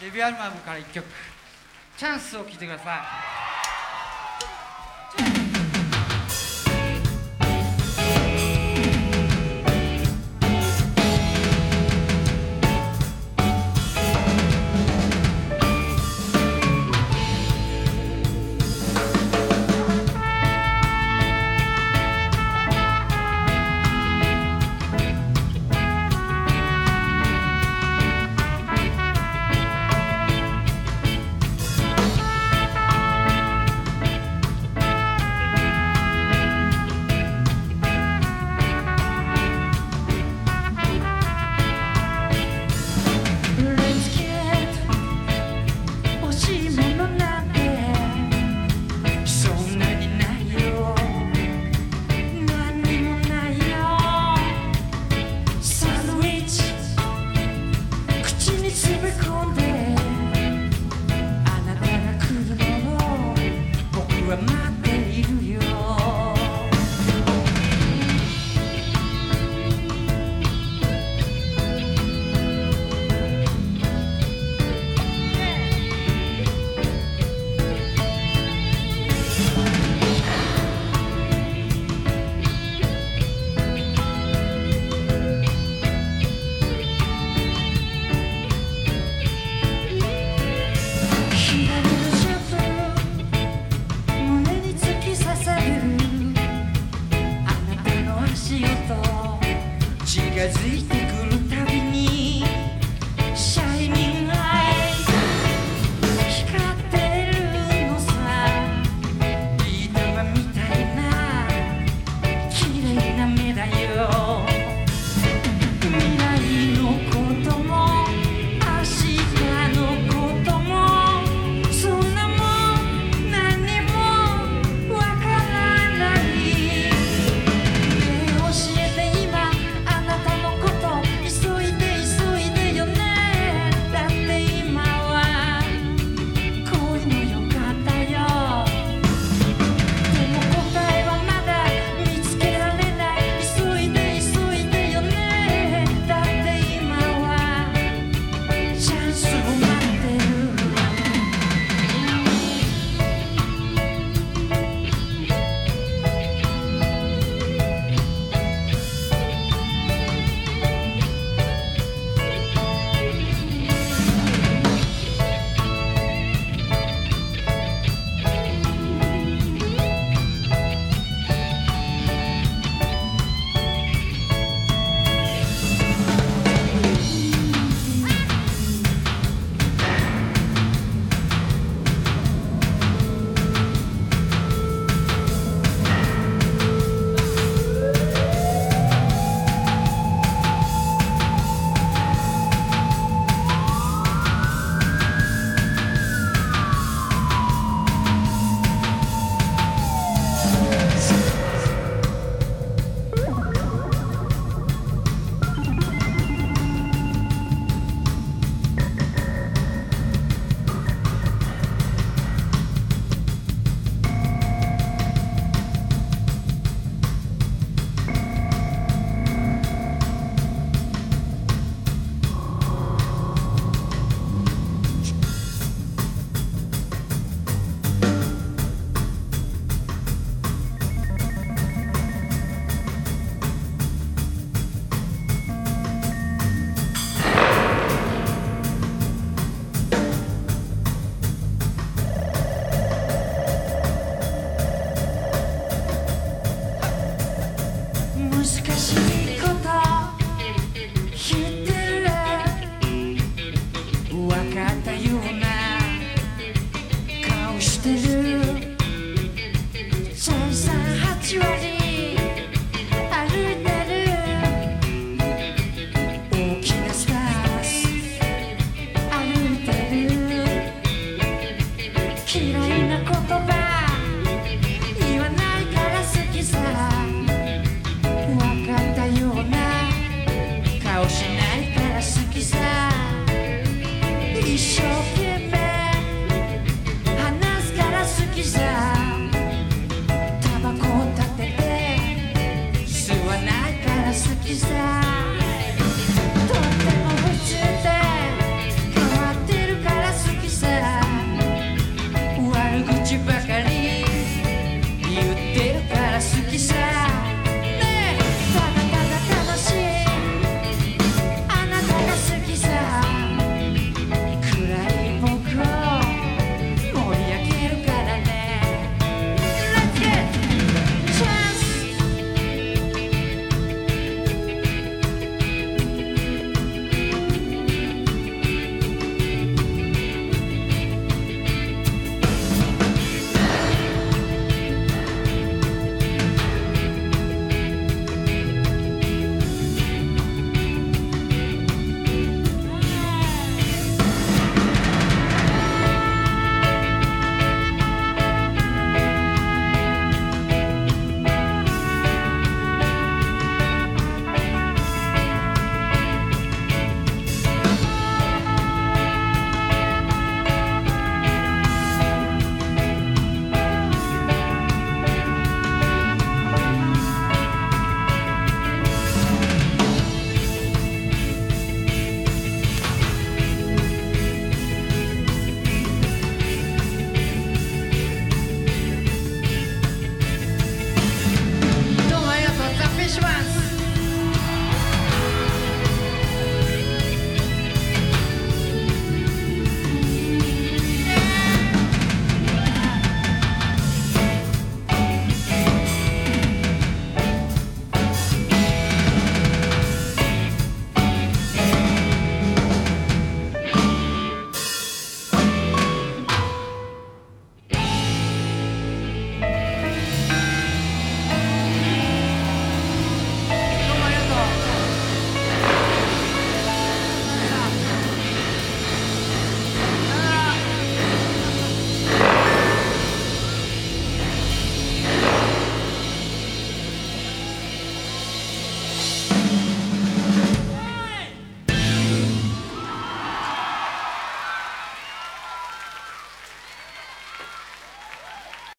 デビューアルバムから1曲「チャンス」を聴いてください。magazine. buscas